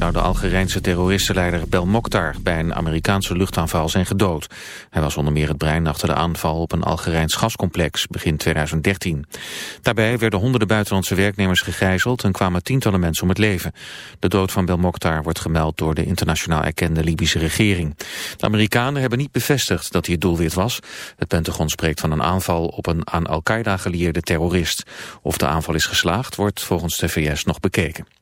Nou, de Algerijnse terroristenleider Bel Mokhtar bij een Amerikaanse luchtaanval zijn gedood. Hij was onder meer het brein achter de aanval op een Algerijns gascomplex begin 2013. Daarbij werden honderden buitenlandse werknemers gegijzeld en kwamen tientallen mensen om het leven. De dood van Bel Mokhtar wordt gemeld door de internationaal erkende Libische regering. De Amerikanen hebben niet bevestigd dat hij het doelwit was. Het Pentagon spreekt van een aanval op een aan Al-Qaeda gelieerde terrorist. Of de aanval is geslaagd wordt volgens de VS nog bekeken.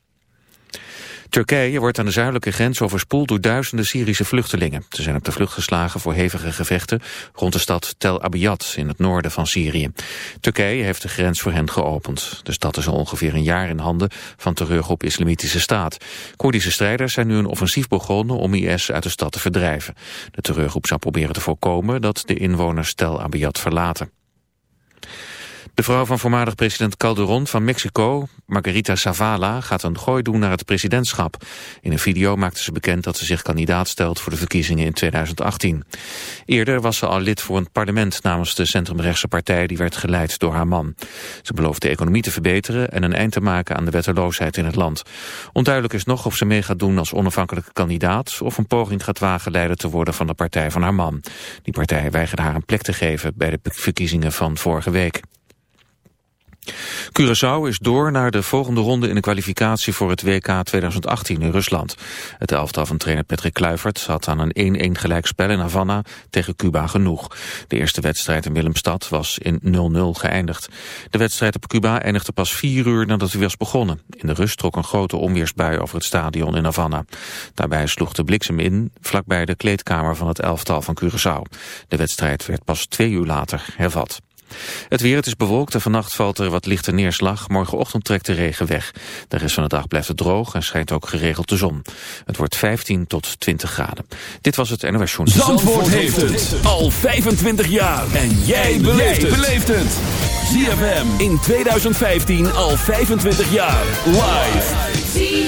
Turkije wordt aan de zuidelijke grens overspoeld door duizenden Syrische vluchtelingen. Ze zijn op de vlucht geslagen voor hevige gevechten rond de stad Tel Abyad in het noorden van Syrië. Turkije heeft de grens voor hen geopend. De stad is al ongeveer een jaar in handen van terreurgroep Islamitische Staat. Koerdische strijders zijn nu een offensief begonnen om IS uit de stad te verdrijven. De terreurgroep zou proberen te voorkomen dat de inwoners Tel Abyad verlaten. De vrouw van voormalig president Calderon van Mexico, Margarita Zavala, gaat een gooi doen naar het presidentschap. In een video maakte ze bekend dat ze zich kandidaat stelt voor de verkiezingen in 2018. Eerder was ze al lid voor een parlement namens de centrumrechtse partij die werd geleid door haar man. Ze belooft de economie te verbeteren en een eind te maken aan de wetteloosheid in het land. Onduidelijk is nog of ze mee gaat doen als onafhankelijke kandidaat of een poging gaat wagen leider te worden van de partij van haar man. Die partij weigerde haar een plek te geven bij de verkiezingen van vorige week. Curaçao is door naar de volgende ronde in de kwalificatie voor het WK 2018 in Rusland. Het elftal van trainer Patrick Kluivert had aan een 1-1 gelijkspel in Havana tegen Cuba genoeg. De eerste wedstrijd in Willemstad was in 0-0 geëindigd. De wedstrijd op Cuba eindigde pas vier uur nadat hij was begonnen. In de rust trok een grote onweersbui over het stadion in Havana. Daarbij sloeg de bliksem in, vlakbij de kleedkamer van het elftal van Curaçao. De wedstrijd werd pas twee uur later hervat. Het weer, het is bewolkt en vannacht valt er wat lichte neerslag. Morgenochtend trekt de regen weg. De rest van de dag blijft het droog en schijnt ook geregeld de zon. Het wordt 15 tot 20 graden. Dit was het NOS Journal. Zandvoort, heeft het al 25 jaar. En jij beleeft het. ZFM in 2015 al 25 jaar. Live.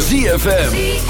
ZFM.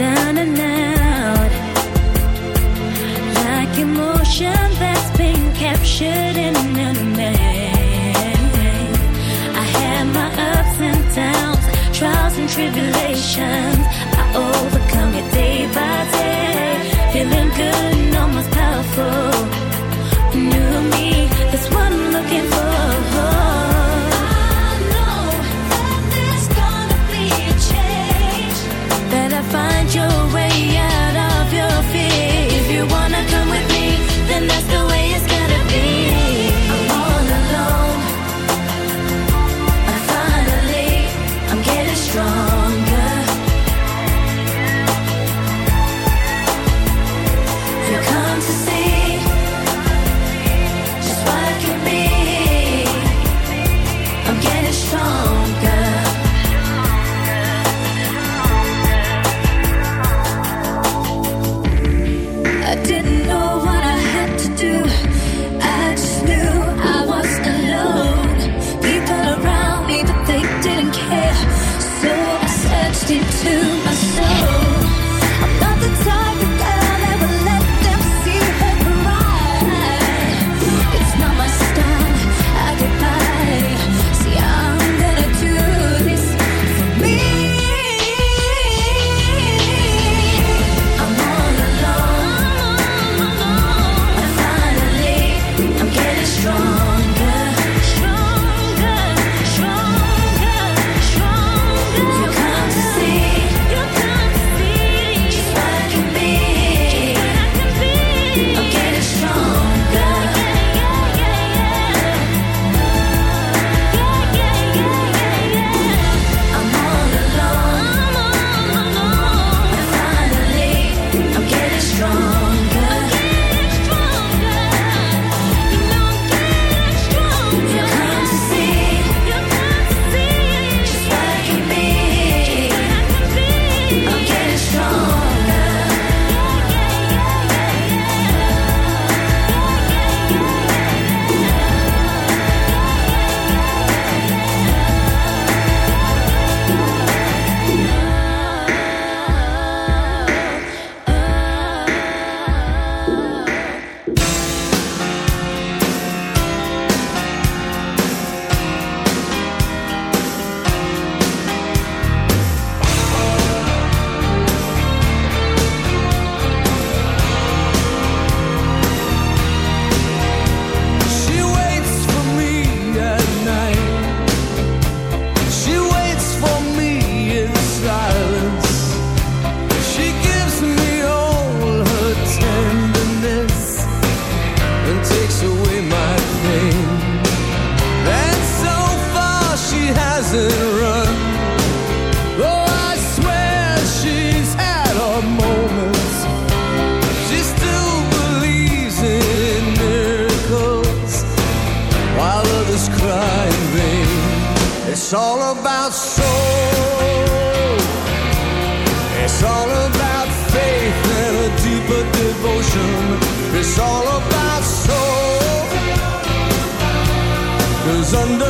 down and out. Like emotion that's been captured in a maze. I had my ups and downs, trials and tribulations. I overcome it day by day. Feeling good and almost powerful. under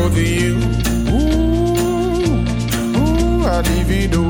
Over you, ooh, ooh, I'd divido.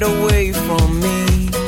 get away from me.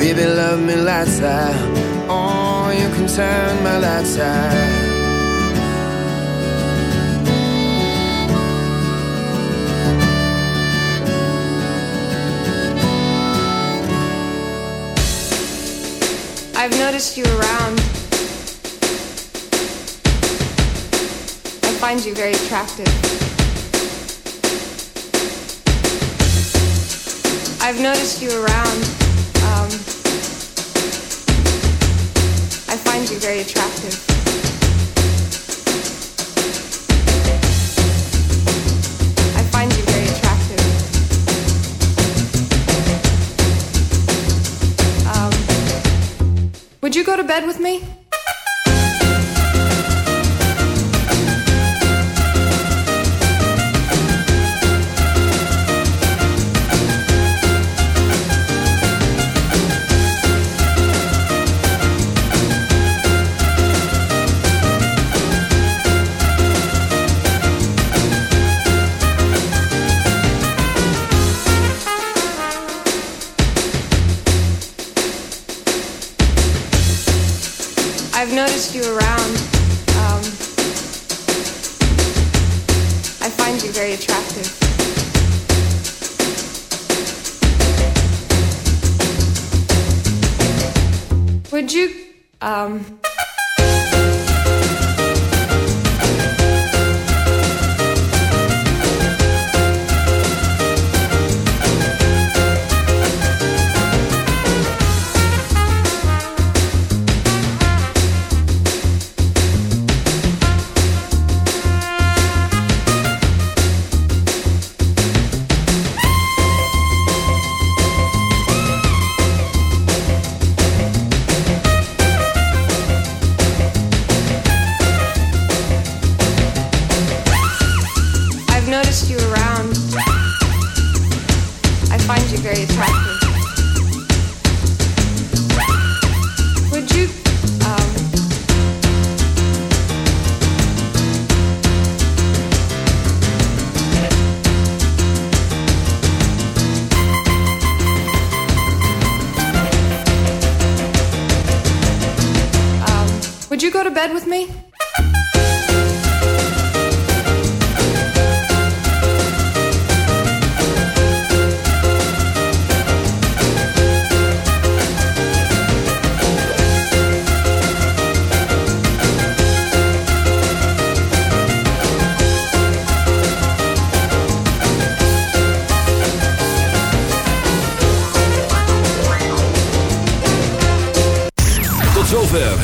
Baby, love me lights out. Oh, you can turn my lights out. I've noticed you around. I find you very attractive. I've noticed you around. Very attractive. I find you very attractive. Um, would you go to bed with me? You very attractive. Would you, um,